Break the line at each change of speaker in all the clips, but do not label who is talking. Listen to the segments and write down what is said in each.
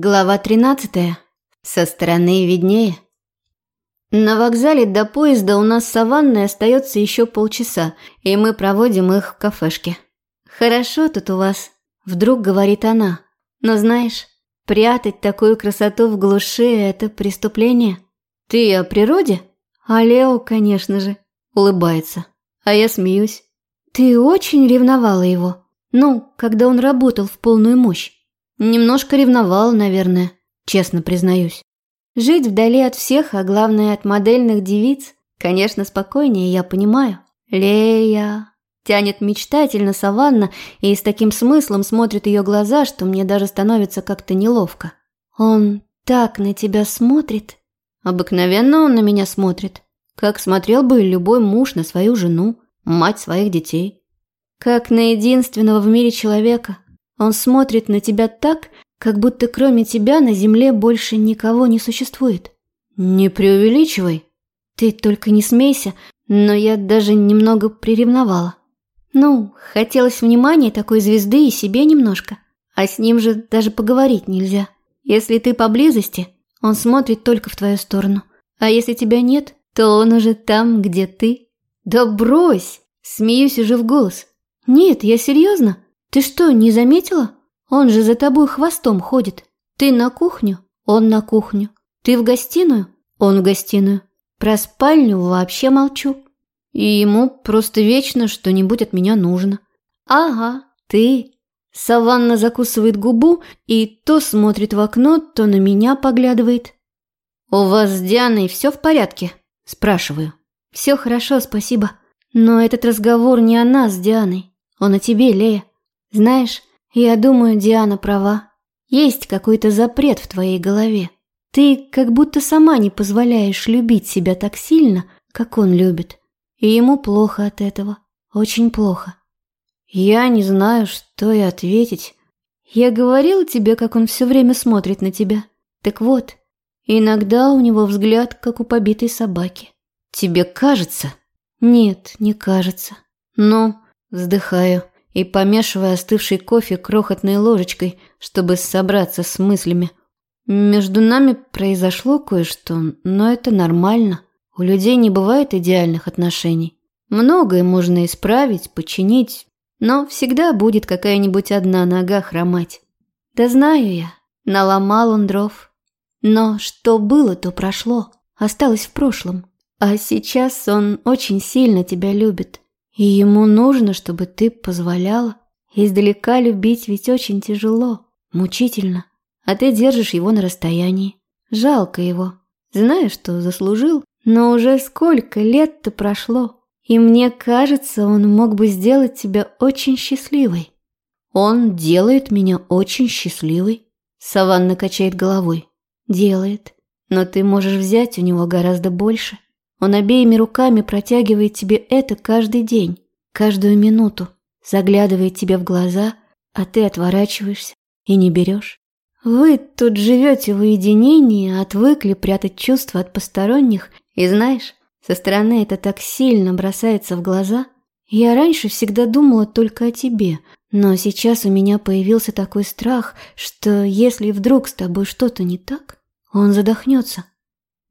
Глава 13. Со стороны виднее. На вокзале до поезда у нас с Саванной остается еще полчаса, и мы проводим их в кафешке. «Хорошо тут у вас», – вдруг говорит она. «Но знаешь, прятать такую красоту в глуши – это преступление. Ты о природе?» А Лео, конечно же, улыбается. А я смеюсь. «Ты очень ревновала его. Ну, когда он работал в полную мощь. Немножко ревновал, наверное, честно признаюсь. Жить вдали от всех, а главное от модельных девиц, конечно, спокойнее, я понимаю. Лея. Тянет мечтательно Саванна и с таким смыслом смотрит ее глаза, что мне даже становится как-то неловко. Он так на тебя смотрит. Обыкновенно он на меня смотрит. Как смотрел бы любой муж на свою жену, мать своих детей. Как на единственного в мире человека, он смотрит на тебя так, как будто кроме тебя на земле больше никого не существует. Не преувеличивай. Ты только не смейся, но я даже немного приревновала. Ну, хотелось внимания такой звезды и себе немножко. А с ним же даже поговорить нельзя. Если ты поблизости, он смотрит только в твою сторону. А если тебя нет, то он уже там, где ты. Да брось! Смеюсь уже в голос. Нет, я серьезно. «Ты что, не заметила? Он же за тобой хвостом ходит. Ты на кухню, он на кухню. Ты в гостиную, он в гостиную. Про спальню вообще молчу. И ему просто вечно что-нибудь от меня нужно. Ага, ты. Саванна закусывает губу и то смотрит в окно, то на меня поглядывает. «У вас с Дианой все в порядке?» – спрашиваю. «Все хорошо, спасибо. Но этот разговор не о нас с Дианой. Он о тебе, Лея. Знаешь, я думаю, Диана права. Есть какой-то запрет в твоей голове. Ты как будто сама не позволяешь любить себя так сильно, как он любит. И ему плохо от этого. Очень плохо. Я не знаю, что и ответить. Я говорил тебе, как он все время смотрит на тебя. Так вот, иногда у него взгляд, как у побитой собаки. Тебе кажется? Нет, не кажется. Но вздыхаю и помешивая остывший кофе крохотной ложечкой, чтобы собраться с мыслями. Между нами произошло кое-что, но это нормально. У людей не бывает идеальных отношений. Многое можно исправить, починить, но всегда будет какая-нибудь одна нога хромать. Да знаю я, наломал он дров. Но что было, то прошло, осталось в прошлом. А сейчас он очень сильно тебя любит. И ему нужно, чтобы ты позволяла. Издалека любить ведь очень тяжело, мучительно. А ты держишь его на расстоянии. Жалко его. Знаю, что заслужил, но уже сколько лет-то прошло. И мне кажется, он мог бы сделать тебя очень счастливой. Он делает меня очень счастливой. Саванна качает головой. Делает. Но ты можешь взять у него гораздо больше. Он обеими руками протягивает тебе это каждый день, каждую минуту, заглядывает тебе в глаза, а ты отворачиваешься и не берешь. Вы тут живете в уединении, отвыкли прятать чувства от посторонних, и знаешь, со стороны это так сильно бросается в глаза. Я раньше всегда думала только о тебе, но сейчас у меня появился такой страх, что если вдруг с тобой что-то не так, он задохнется.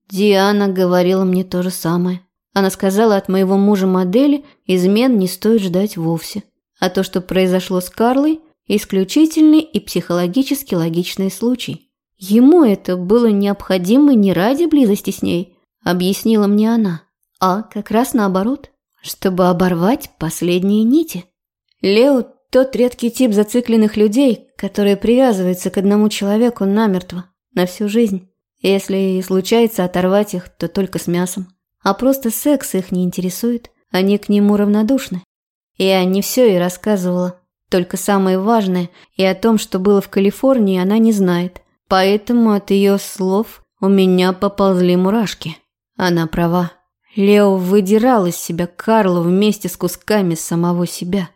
Диана говорила мне то же самое. Она сказала, от моего мужа-модели измен не стоит ждать вовсе. А то, что произошло с Карлой, исключительный и психологически логичный случай. Ему это было необходимо не ради близости с ней, объяснила мне она, а как раз наоборот, чтобы оборвать последние нити. Лео – тот редкий тип зацикленных людей, которые привязываются к одному человеку намертво, на всю жизнь. Если и случается оторвать их, то только с мясом. А просто секс их не интересует, они к нему равнодушны. Я не все ей рассказывала, только самое важное, и о том, что было в Калифорнии, она не знает. Поэтому от ее слов у меня поползли мурашки. Она права. Лео выдирал из себя Карлу вместе с кусками самого себя.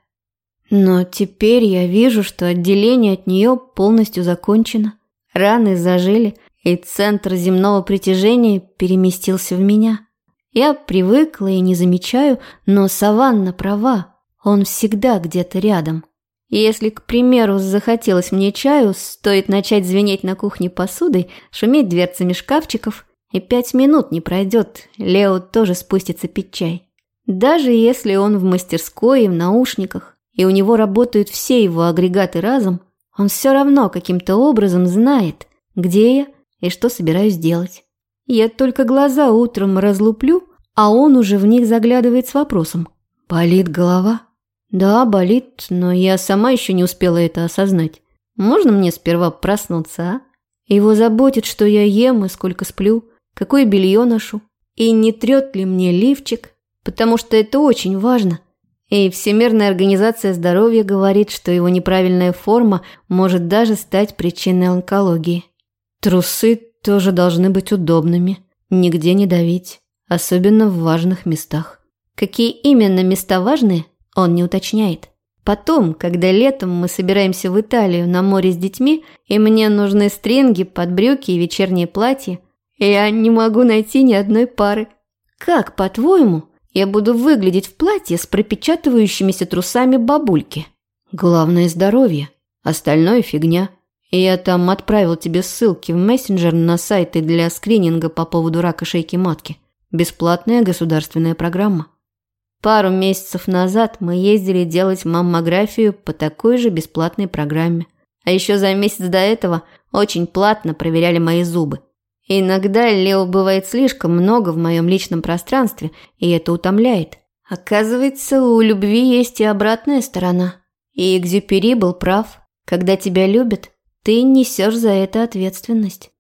Но теперь я вижу, что отделение от нее полностью закончено. Раны зажили, и центр земного притяжения переместился в меня. Я привыкла и не замечаю, но Саванна права, он всегда где-то рядом. Если, к примеру, захотелось мне чаю, стоит начать звенеть на кухне посудой, шуметь дверцами шкафчиков, и пять минут не пройдет, Лео тоже спустится пить чай. Даже если он в мастерской и в наушниках, и у него работают все его агрегаты разом, он все равно каким-то образом знает, где я и что собираюсь делать. Я только глаза утром разлуплю, а он уже в них заглядывает с вопросом. «Болит голова?» «Да, болит, но я сама еще не успела это осознать. Можно мне сперва проснуться, а? Его заботит, что я ем и сколько сплю, какое белье ношу, и не трет ли мне лифчик, потому что это очень важно. И Всемирная организация здоровья говорит, что его неправильная форма может даже стать причиной онкологии. Трусы тоже должны быть удобными, нигде не давить, особенно в важных местах. Какие именно места важные, он не уточняет. Потом, когда летом мы собираемся в Италию на море с детьми, и мне нужны стринги под брюки и вечернее платье, я не могу найти ни одной пары. Как, по-твоему, я буду выглядеть в платье с пропечатывающимися трусами бабульки? Главное здоровье, остальное фигня. Я там отправил тебе ссылки в мессенджер на сайты для скрининга по поводу рака шейки матки. Бесплатная государственная программа. Пару месяцев назад мы ездили делать маммографию по такой же бесплатной программе. А еще за месяц до этого очень платно проверяли мои зубы. Иногда Лео бывает слишком много в моем личном пространстве, и это утомляет. Оказывается, у любви есть и обратная сторона. И Экзюпери был прав. Когда тебя любят, ты несешь за это ответственность.